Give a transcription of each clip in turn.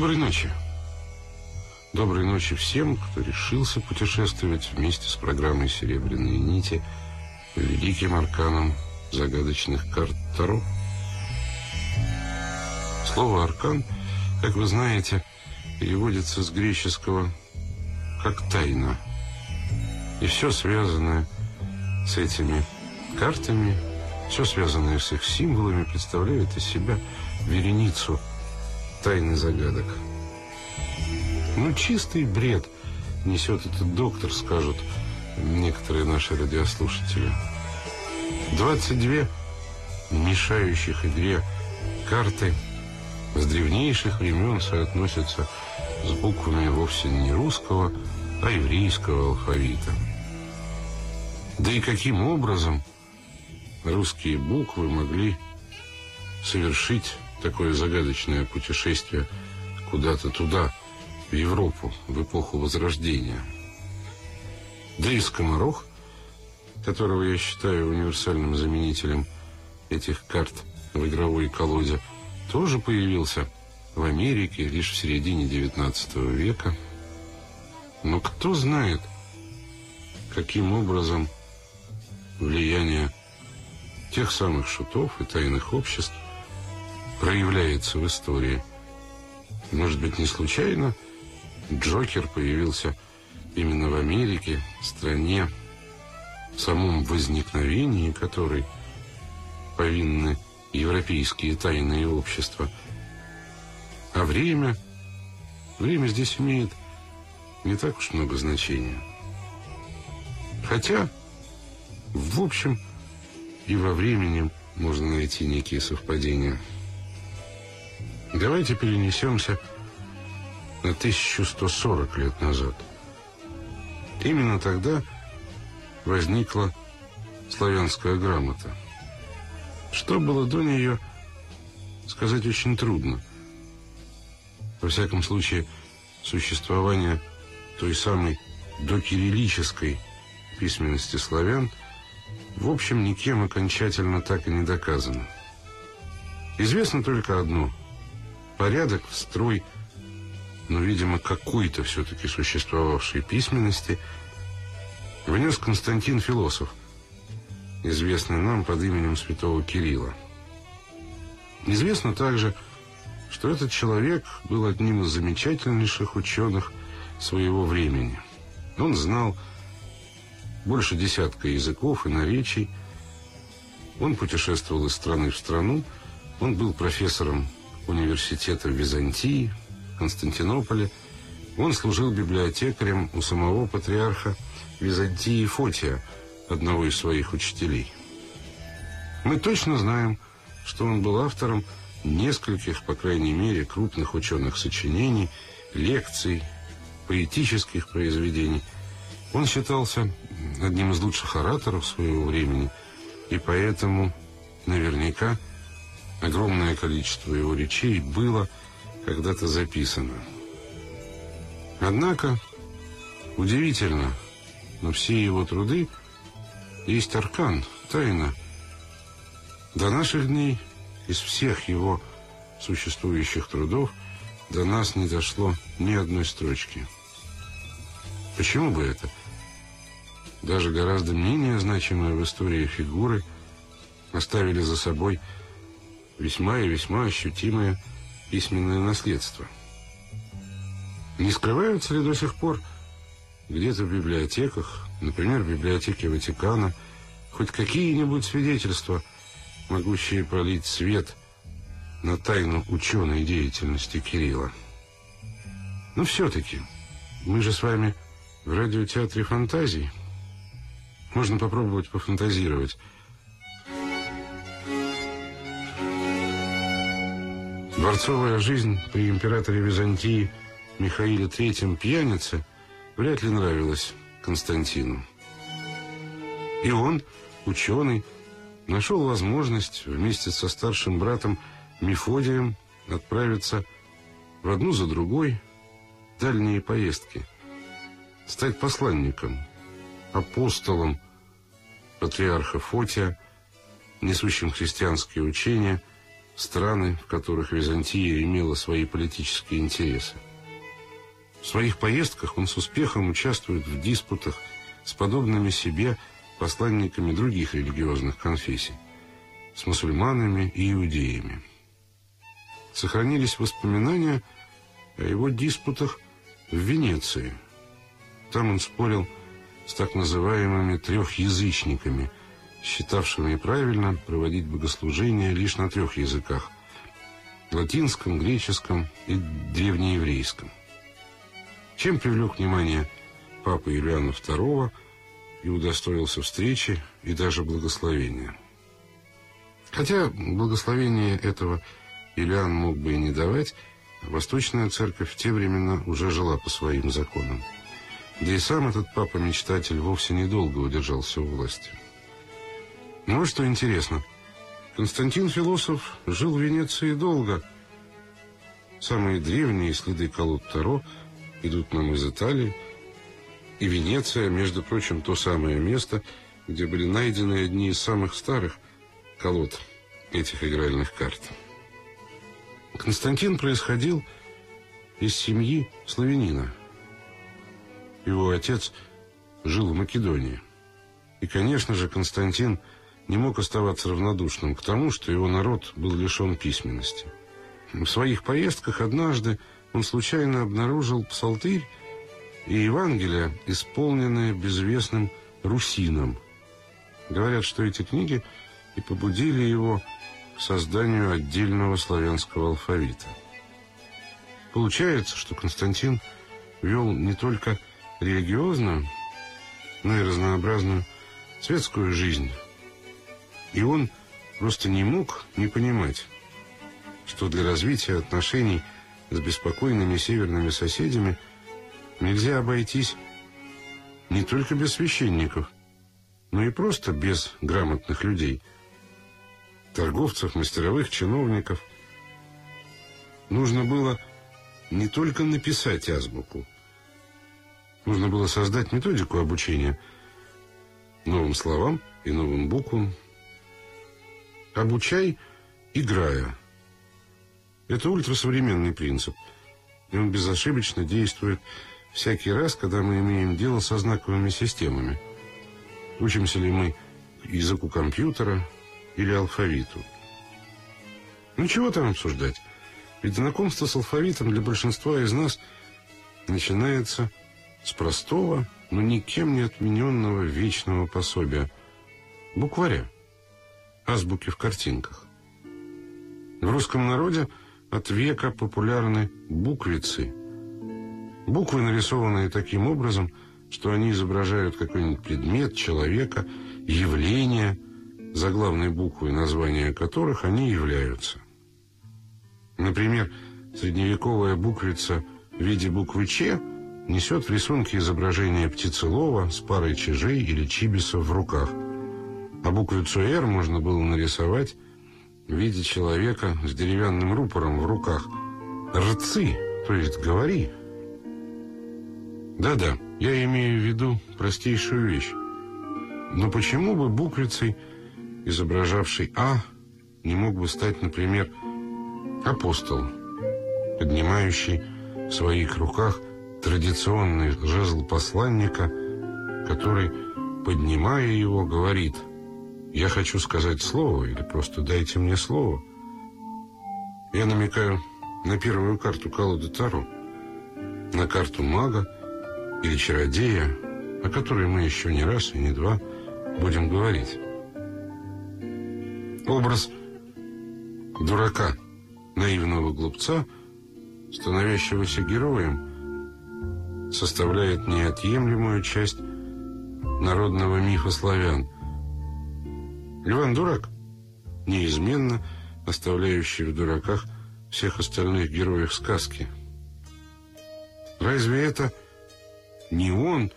Доброй ночи. Доброй ночи всем, кто решился путешествовать вместе с программой «Серебряные нити» великим арканам загадочных карт Таро. Слово «аркан», как вы знаете, переводится с греческого как «тайна». И все связанное с этими картами, все связанное с их символами, представляет из себя вереницу тайны загадок. Ну, чистый бред несет этот доктор, скажут некоторые наши радиослушатели. 22 мешающих игре карты с древнейших времен соотносятся с буквами вовсе не русского, а еврейского алфавита. Да и каким образом русские буквы могли совершить такое загадочное путешествие куда-то туда, в Европу, в эпоху Возрождения. Да и скоморох, которого я считаю универсальным заменителем этих карт в игровой колоде, тоже появился в Америке лишь в середине XIX века. Но кто знает, каким образом влияние тех самых шутов и тайных обществ проявляется в истории. Может быть, не случайно Джокер появился именно в Америке, стране, в самом возникновении которой повинны европейские тайные общества. А время, время здесь имеет не так уж много значения. Хотя, в общем, и во времени можно найти некие совпадения. Давайте перенесемся на 1140 лет назад. Именно тогда возникла славянская грамота. Что было до нее, сказать очень трудно. Во всяком случае, существование той самой докириллической письменности славян в общем никем окончательно так и не доказано. Известно только одно – порядок, в строй, но, видимо, какой-то все-таки существовавшей письменности внес Константин Философ, известный нам под именем святого Кирилла. Известно также, что этот человек был одним из замечательнейших ученых своего времени. Он знал больше десятка языков и наречий. Он путешествовал из страны в страну. Он был профессором университета в Византии, Константинополе. Он служил библиотекарем у самого патриарха Византии Фотия, одного из своих учителей. Мы точно знаем, что он был автором нескольких, по крайней мере, крупных ученых сочинений, лекций, поэтических произведений. Он считался одним из лучших ораторов своего времени, и поэтому наверняка Огромное количество его речей было когда-то записано. Однако, удивительно, но все его труды есть аркан, тайна. До наших дней из всех его существующих трудов до нас не дошло ни одной строчки. Почему бы это? Даже гораздо менее значимые в истории фигуры оставили за собой весьма и весьма ощутимое письменное наследство. Не скрываются ли до сих пор где-то в библиотеках, например, в библиотеке Ватикана, хоть какие-нибудь свидетельства, могущие пролить свет на тайну ученой деятельности Кирилла? Но все-таки, мы же с вами в радиотеатре фантазий. Можно попробовать пофантазировать – Дворцовая жизнь при императоре Византии Михаиле III пьянице вряд ли нравилась Константину. И он, ученый, нашел возможность вместе со старшим братом Мефодием отправиться в одну за другой дальние поездки, стать посланником, апостолом патриарха Фотия, несущим христианские учения – страны, в которых Византия имела свои политические интересы. В своих поездках он с успехом участвует в диспутах с подобными себе посланниками других религиозных конфессий, с мусульманами и иудеями. Сохранились воспоминания о его диспутах в Венеции. Там он спорил с так называемыми трехязычниками, считавшими правильно проводить богослужения лишь на трех языках – латинском, греческом и древнееврейском. Чем привлек внимание папы Юлиана II и удостоился встречи и даже благословения. Хотя благословения этого Юлиан мог бы и не давать, Восточная Церковь в те времена уже жила по своим законам. Да и сам этот папа-мечтатель вовсе недолго удержался у власти. Вот что интересно. Константин Философ жил в Венеции долго. Самые древние следы колод Таро идут нам из Италии. И Венеция, между прочим, то самое место, где были найдены одни из самых старых колод этих игральных карт. Константин происходил из семьи славянина. Его отец жил в Македонии. И, конечно же, Константин не мог оставаться равнодушным к тому, что его народ был лишен письменности. В своих поездках однажды он случайно обнаружил псалтырь и Евангелие, исполненные безвестным русином. Говорят, что эти книги и побудили его к созданию отдельного славянского алфавита. Получается, что Константин вел не только религиозную, но и разнообразную светскую жизнь. И он просто не мог не понимать, что для развития отношений с беспокойными северными соседями нельзя обойтись не только без священников, но и просто без грамотных людей, торговцев, мастеровых, чиновников. Нужно было не только написать азбуку, нужно было создать методику обучения новым словам и новым буквам, Обучай, играя. Это ультрасовременный принцип. И он безошибочно действует всякий раз, когда мы имеем дело со знаковыми системами. Учимся ли мы языку компьютера или алфавиту. Ничего там обсуждать. Ведь знакомство с алфавитом для большинства из нас начинается с простого, но никем не отмененного вечного пособия – букваря азбуки в картинках. В русском народе от века популярны буквицы. Буквы, нарисованные таким образом, что они изображают какой-нибудь предмет, человека, явление, заглавной буквой, названия которых они являются. Например, средневековая буквица в виде буквы «Ч» несет в рисунке изображение птицелова с парой чижей или чибисов в руках – а буквицу «Р» можно было нарисовать в виде человека с деревянным рупором в руках. «Рцы», то есть «говори». Да-да, я имею в виду простейшую вещь. Но почему бы буквицей, изображавшей «А», не мог бы стать, например, апостол, поднимающий в своих руках традиционный жезл посланника, который, поднимая его, говорит – я хочу сказать слово или просто дайте мне слово. Я намекаю на первую карту колоды Таро, на карту мага или чародея, о которой мы еще не раз и не два будем говорить. Образ дурака, наивного глупца, становящегося героем, составляет неотъемлемую часть народного мифа славян – Иван дурак, неизменно оставляющий в дураках всех остальных героев сказки. Разве это не он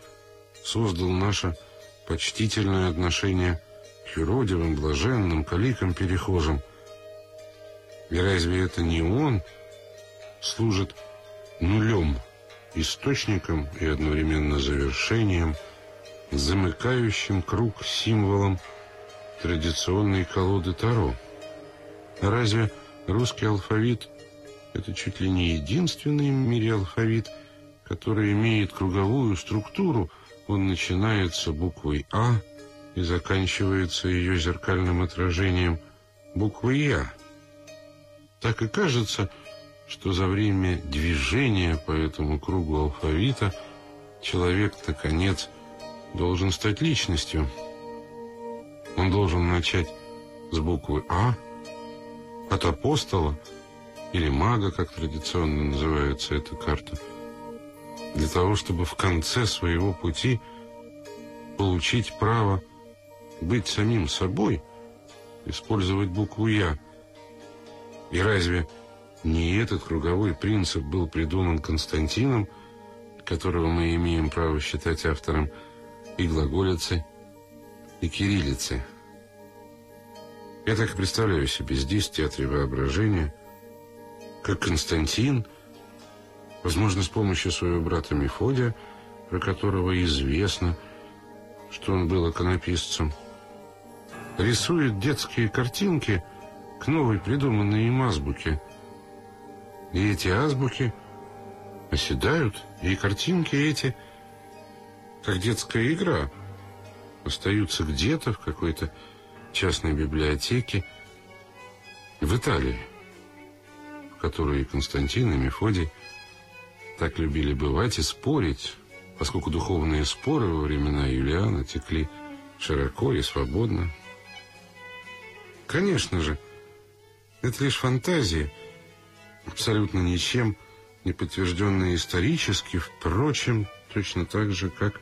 создал наше почтительное отношение к юродивым, блаженным, каликам, перехожим? И разве это не он служит нулем, источником и одновременно завершением, замыкающим круг символом традиционные колоды Таро. Разве Русский алфавит – это чуть ли не единственный в мире алфавит, который имеет круговую структуру. Он начинается буквой «А» и заканчивается ее зеркальным отражением буквой «Я». Так и кажется, что за время движения по этому кругу алфавита человек, наконец, должен стать личностью. Он должен начать с буквы «А», от апостола или мага, как традиционно называется эта карта, для того, чтобы в конце своего пути получить право быть самим собой, использовать букву «Я». И разве не этот круговой принцип был придуман Константином, которого мы имеем право считать автором и глаголицы, и кириллицы? Я так и представляю себе здесь, в театре воображения, как Константин, возможно, с помощью своего брата Мефодия, про которого известно, что он был иконописцем, рисует детские картинки к новой придуманной им азбуке. И эти азбуки оседают, и картинки эти, как детская игра, остаются где-то в какой-то частной библиотеки в Италии, в которой Константин и Мефодий так любили бывать и спорить, поскольку духовные споры во времена Юлиана текли широко и свободно. Конечно же, это лишь фантазия, абсолютно ничем не подтвержденная исторически, впрочем, точно так же, как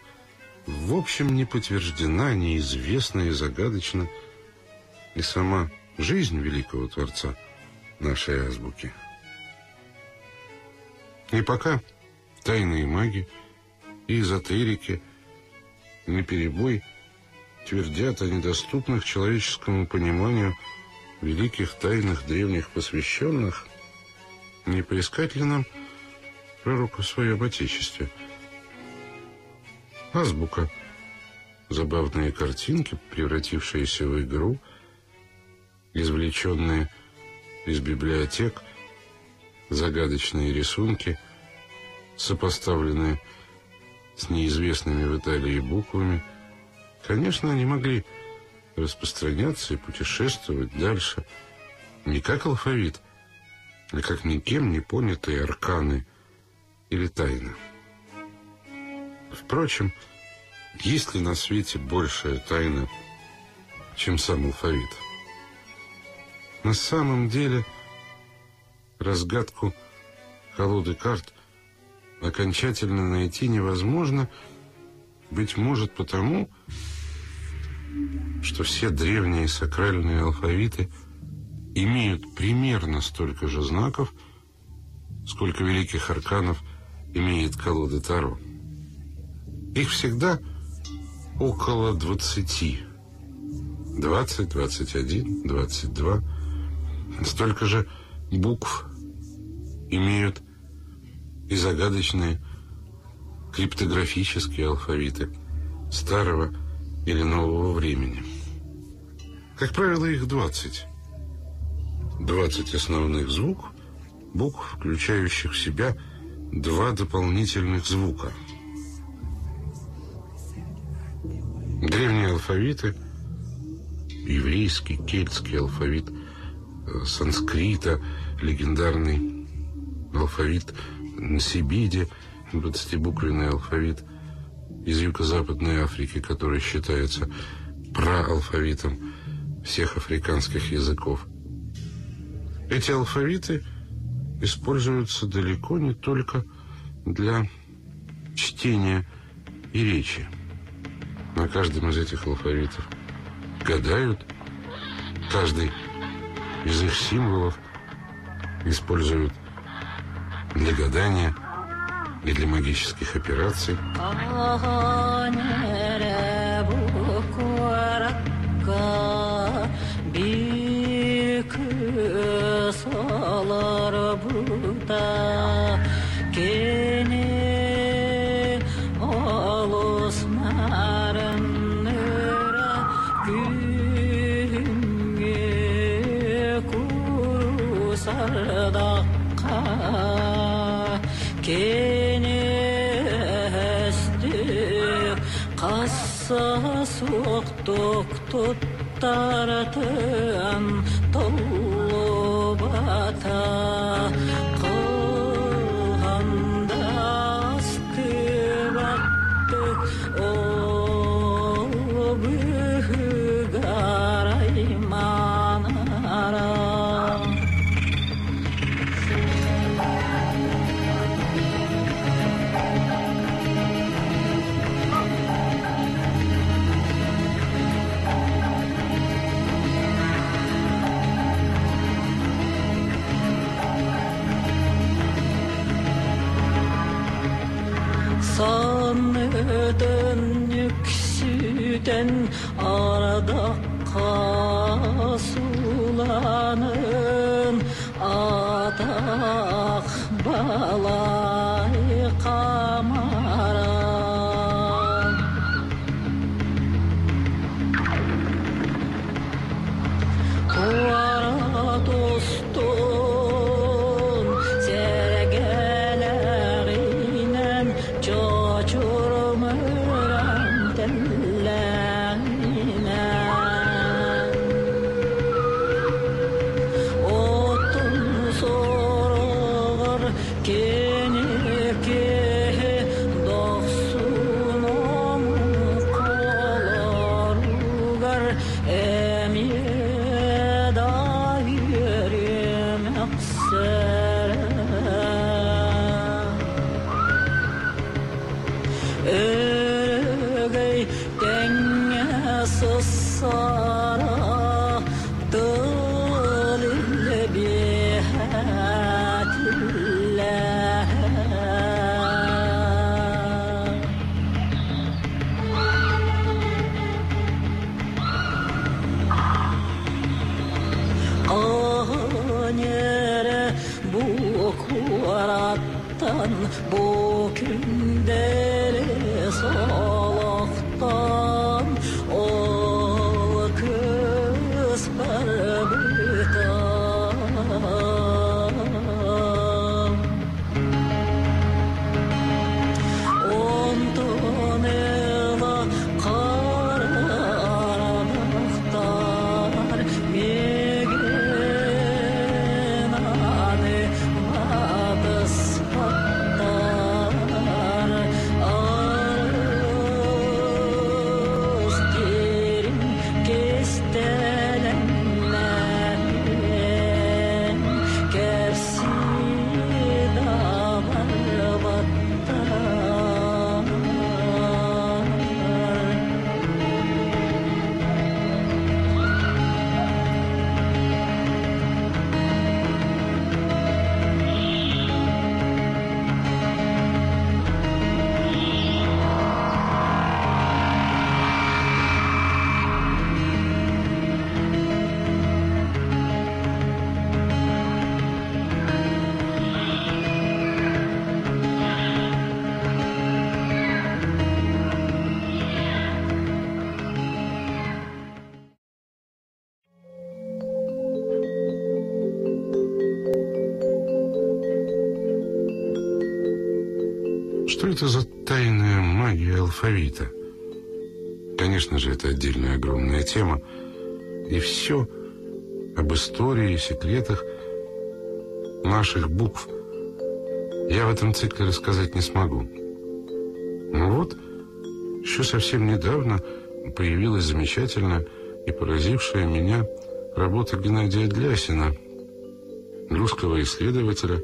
в общем не подтверждена, неизвестна и загадочна и сама жизнь великого Творца нашей азбуки. И пока тайные маги и эзотерики наперебой твердят о недоступных человеческому пониманию великих тайных древних посвященных, не поискать ли нам пророка в своем Отечестве? Азбука. Забавные картинки, превратившиеся в игру – извлеченные из библиотек, загадочные рисунки, сопоставленные с неизвестными в Италии буквами. Конечно, они могли распространяться и путешествовать дальше не как алфавит, а как никем не понятые арканы или тайны. Впрочем, есть ли на свете большая тайна, чем сам алфавит? На самом деле разгадку колоды карт окончательно найти невозможно, быть может потому, что все древние сакральные алфавиты имеют примерно столько же знаков, сколько великих арканов имеет колода Таро. Их всегда около двадцати. Двадцать, двадцать один, двадцать два – Столько же букв имеют и загадочные криптографические алфавиты старого или нового времени. Как правило, их 20. 20 основных звуков, букв, включающих в себя два дополнительных звука. Древние алфавиты, еврейский, кельтский алфавит – санскрита, легендарный алфавит Насибиде, 20-буквенный алфавит из Юго-Западной Африки, который считается проалфавитом всех африканских языков. Эти алфавиты используются далеко не только для чтения и речи на каждом из этих алфавитов. Гадают. Каждый из их символов используют для гадания и для магических операций. Altyazı doktor taratan алфавита? Конечно же, это отдельная огромная тема. И все об истории и секретах наших букв я в этом цикле рассказать не смогу. Ну вот, еще совсем недавно появилась замечательная и поразившая меня работа Геннадия Длясина, русского исследователя,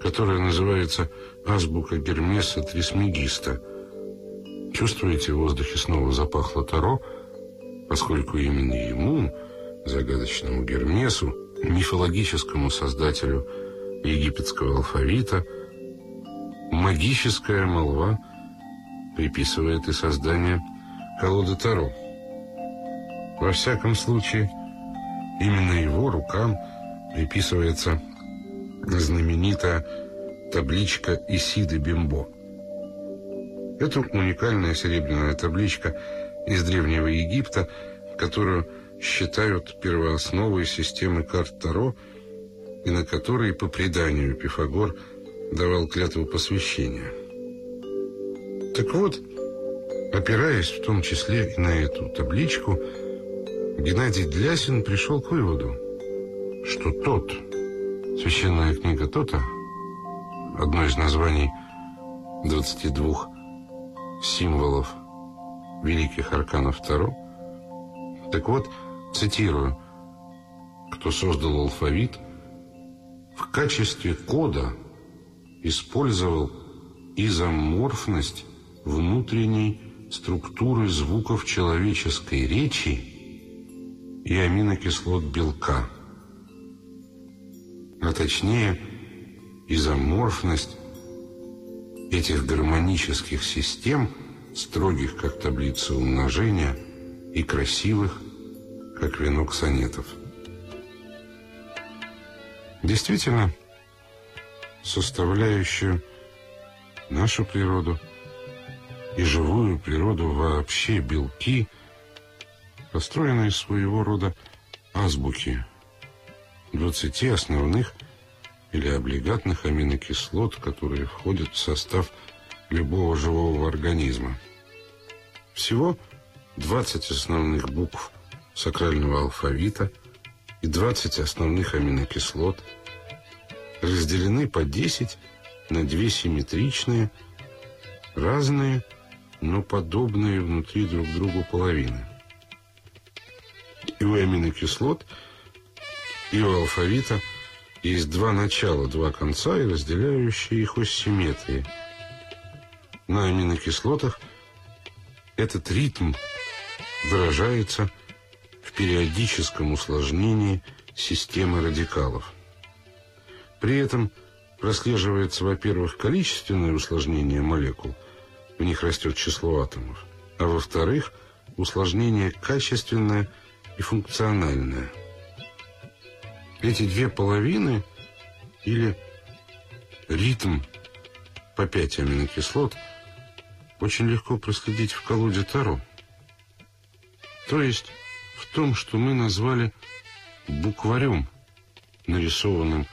которая называется «Азбука Гермеса Трисмегиста». Чувствуете, в воздухе снова запахло Таро, поскольку именно ему, загадочному Гермесу, мифологическому создателю египетского алфавита, магическая молва приписывает и создание колоды Таро. Во всяком случае, именно его рукам приписывается знаменитая табличка Исиды Бимбо. Это уникальная серебряная табличка из Древнего Египта, которую считают первоосновой системы карт Таро, и на которой, по преданию, Пифагор давал клятву посвящения. Так вот, опираясь в том числе и на эту табличку, Геннадий Длясин пришел к выводу, что тот, священная книга Тота, одно из названий 22 символов великих арканов Таро, так вот, цитирую, кто создал алфавит, в качестве кода использовал изоморфность внутренней структуры звуков человеческой речи и аминокислот белка. А точнее, изоморфность этих гармонических систем, строгих, как таблица умножения, и красивых, как венок сонетов. Действительно, составляющую нашу природу и живую природу вообще белки, построены из своего рода азбуки, 20 основных или облигатных аминокислот, которые входят в состав любого живого организма. Всего 20 основных букв сакрального алфавита и 20 основных аминокислот разделены по 10 на две симметричные, разные, но подобные внутри друг другу половины. И у аминокислот, и у алфавита есть два начала, два конца и разделяющие их ось симметрии. На аминокислотах этот ритм выражается в периодическом усложнении системы радикалов. При этом прослеживается, во-первых, количественное усложнение молекул, в них растет число атомов, а во-вторых, усложнение качественное и функциональное. Эти две половины или ритм по пять аминокислот очень легко проследить в колоде Таро. То есть в том, что мы назвали букварем, нарисованным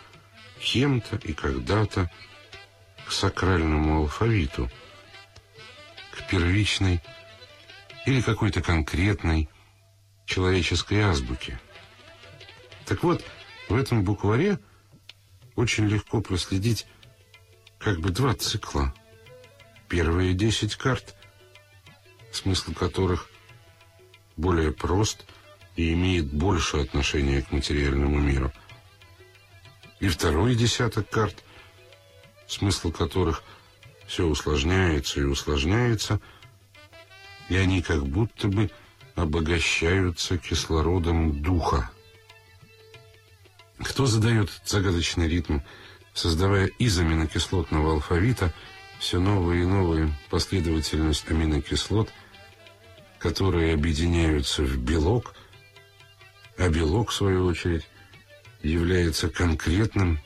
кем-то и когда-то к сакральному алфавиту, к первичной или какой-то конкретной человеческой азбуке. Так вот, в этом букваре очень легко проследить как бы два цикла. Первые десять карт, смысл которых более прост и имеет больше отношения к материальному миру – и второй десяток карт, смысл которых все усложняется и усложняется, и они как будто бы обогащаются кислородом духа. Кто задает загадочный ритм, создавая из аминокислотного алфавита все новые и новые последовательность аминокислот, которые объединяются в белок, а белок, в свою очередь, является конкретным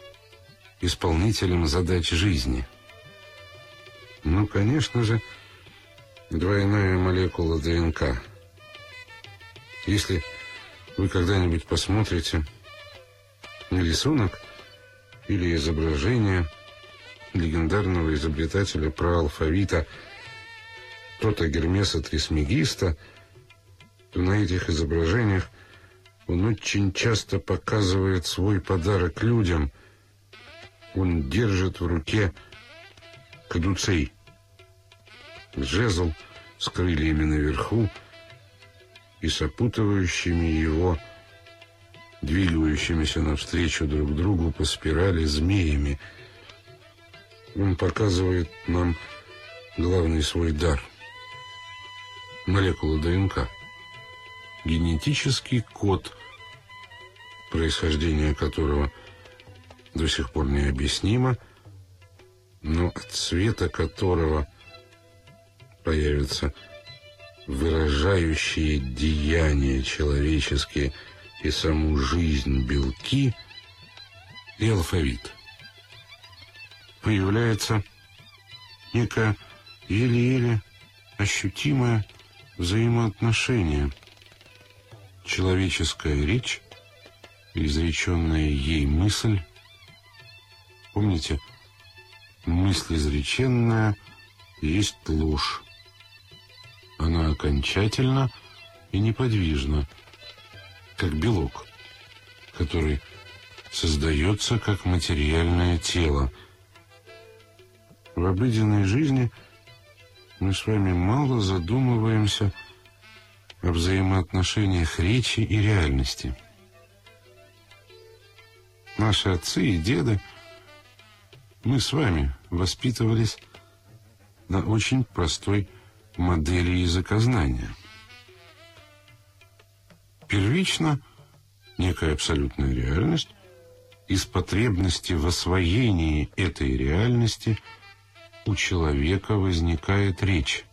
исполнителем задач жизни. Ну, конечно же, двойная молекула ДНК. Если вы когда-нибудь посмотрите рисунок или изображение легендарного изобретателя про алфавита Тота Гермеса Трисмегиста, то на этих изображениях он очень часто показывает свой подарок людям. Он держит в руке кадуцей. Жезл с крыльями наверху и с опутывающими его, двигающимися навстречу друг другу по спирали змеями. Он показывает нам главный свой дар — молекулу ДНК. Генетический код происхождение которого до сих пор необъяснимо, но от цвета которого появятся выражающие деяния человеческие и саму жизнь белки и алфавит. Появляется некое еле-еле ощутимое взаимоотношение. Человеческая речь изреченная ей мысль. Помните, мысль изреченная есть ложь. Она окончательна и неподвижна, как белок, который создается как материальное тело. В обыденной жизни мы с вами мало задумываемся о взаимоотношениях речи и реальности. Наши отцы и деды, мы с вами воспитывались на очень простой модели языкознания. Первично некая абсолютная реальность, из потребности в освоении этой реальности у человека возникает речь.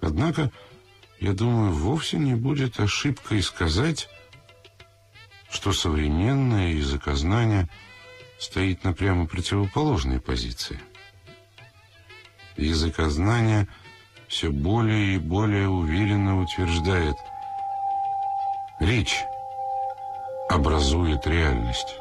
Однако, я думаю, вовсе не будет ошибкой сказать, что современное языкознание стоит на прямо противоположной позиции. Языкознание все более и более уверенно утверждает речь образует реальность.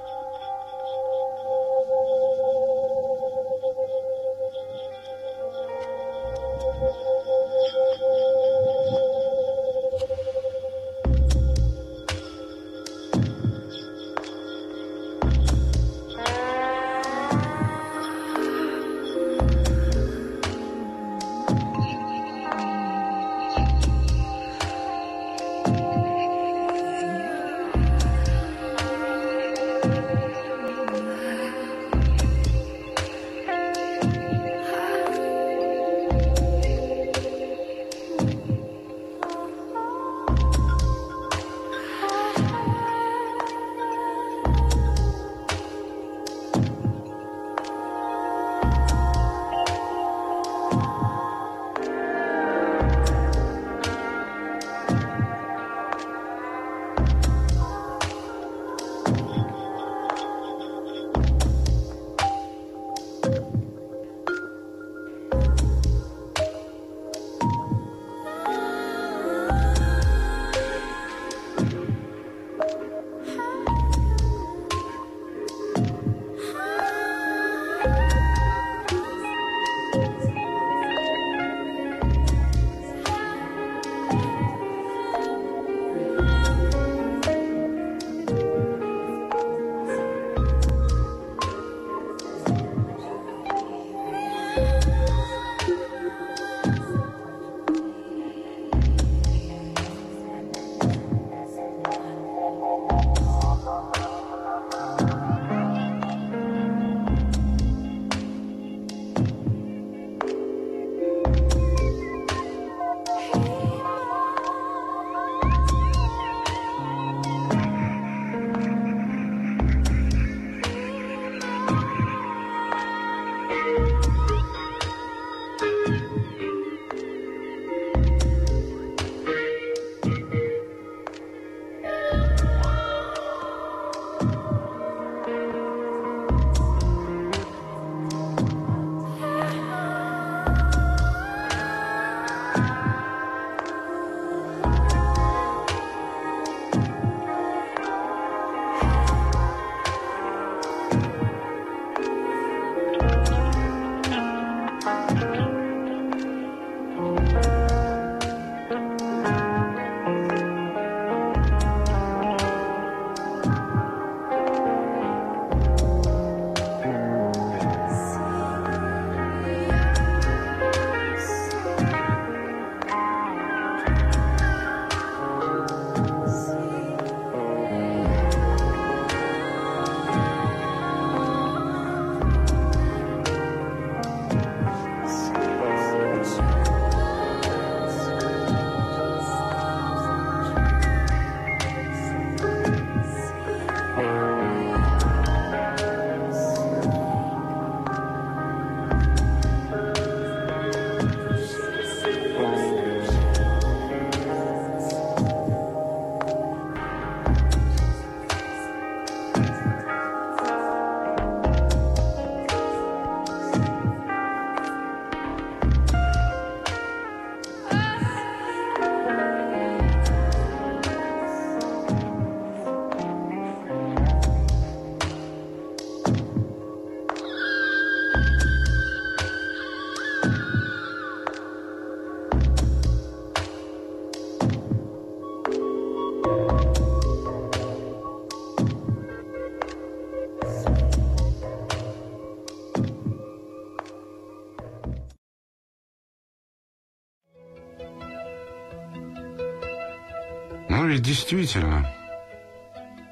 Действительно,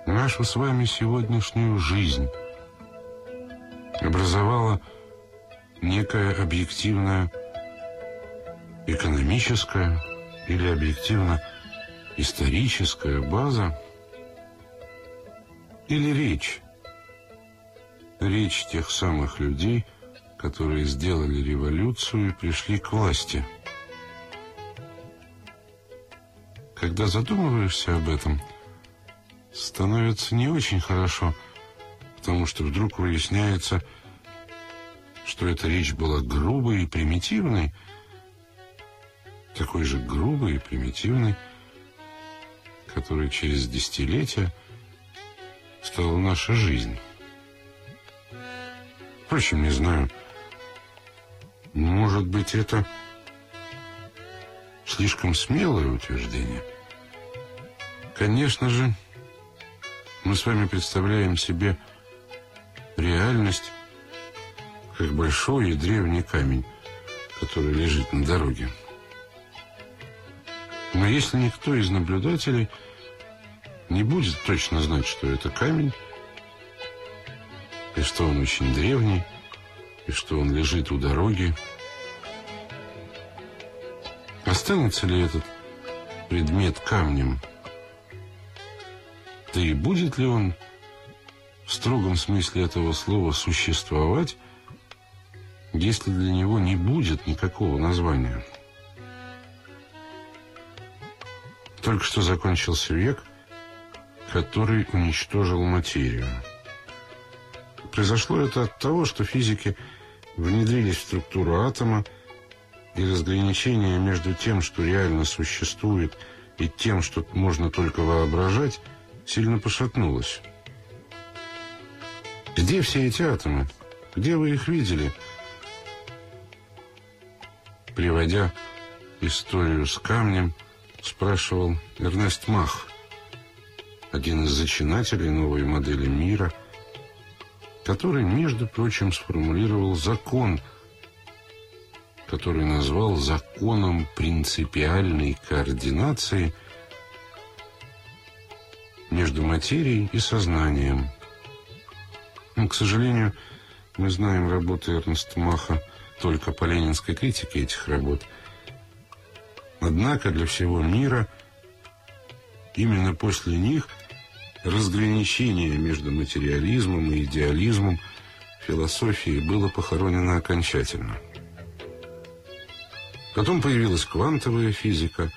нашу с вами сегодняшнюю жизнь образовала некая объективная экономическая или объективно историческая база или речь. Речь тех самых людей, которые сделали революцию и пришли к власти. Когда задумываешься об этом, становится не очень хорошо, потому что вдруг выясняется, что эта речь была грубой и примитивной, такой же грубый и примитивный, который через десятилетия стала наша жизнь. Впрочем, не знаю, может быть, это слишком смелое утверждение. Конечно же, мы с вами представляем себе реальность как большой и древний камень, который лежит на дороге. Но если никто из наблюдателей не будет точно знать, что это камень, и что он очень древний, и что он лежит у дороги, останется ли этот предмет камнем? Да и будет ли он в строгом смысле этого слова существовать, если для него не будет никакого названия? Только что закончился век, который уничтожил материю. Произошло это от того, что физики внедрились в структуру атома, и разграничение между тем, что реально существует, и тем, что можно только воображать, сильно пошатнулось. Где все эти атомы? Где вы их видели? Приводя историю с камнем, спрашивал Эрнест Мах, один из зачинателей новой модели мира, который, между прочим, сформулировал закон, который назвал законом принципиальной координации между материей и сознанием. Но, к сожалению, мы знаем работы Эрнеста Маха только по ленинской критике этих работ – Однако для всего мира именно после них разграничение между материализмом и идеализмом философии было похоронено окончательно. Потом появилась квантовая физика,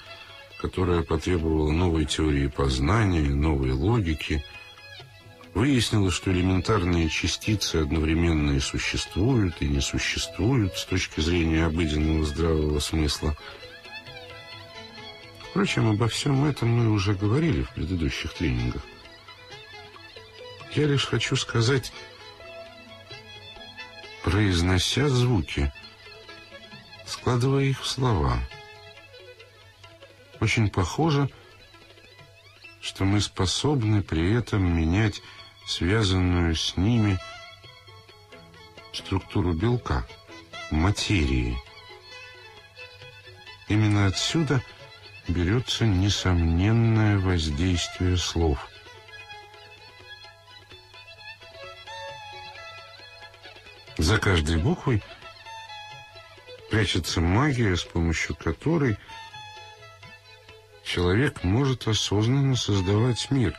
которая потребовала новой теории познания, новой логики. Выяснилось, что элементарные частицы одновременно и существуют, и не существуют с точки зрения обыденного здравого смысла – Впрочем, обо всем этом мы уже говорили в предыдущих тренингах. Я лишь хочу сказать, произнося звуки, складывая их в слова. Очень похоже, что мы способны при этом менять связанную с ними структуру белка, материи. Именно отсюда – берется несомненное воздействие слов. За каждой буквой прячется магия, с помощью которой человек может осознанно создавать мир.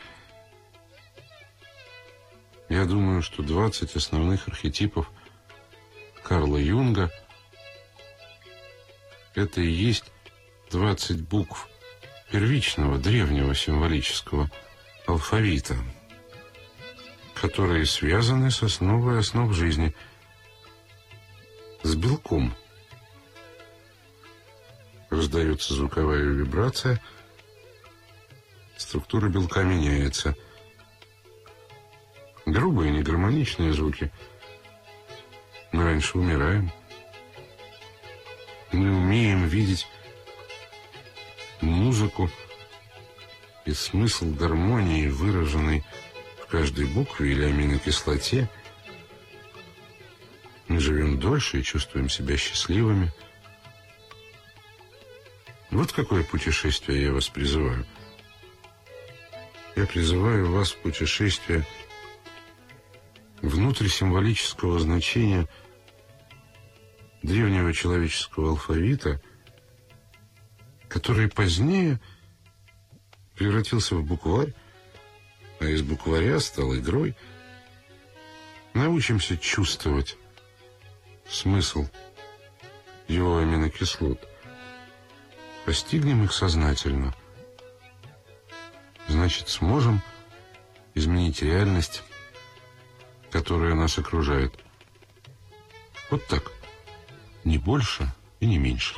Я думаю, что 20 основных архетипов Карла Юнга – это и есть 20 букв первичного древнего символического алфавита, которые связаны с основой основ жизни, с белком. Раздается звуковая вибрация, структура белка меняется. Грубые, негармоничные звуки. Мы раньше умираем. Мы умеем видеть музыку и смысл гармонии, выраженный в каждой букве или аминокислоте. Мы живем дольше и чувствуем себя счастливыми. Вот какое путешествие я вас призываю. я призываю вас в путешествие внутрь символического значения древнего человеческого алфавита, который позднее превратился в букварь, а из букваря стал игрой. Научимся чувствовать смысл его аминокислот. Постигнем их сознательно. Значит, сможем изменить реальность, которая нас окружает. Вот так. Не больше и не меньше.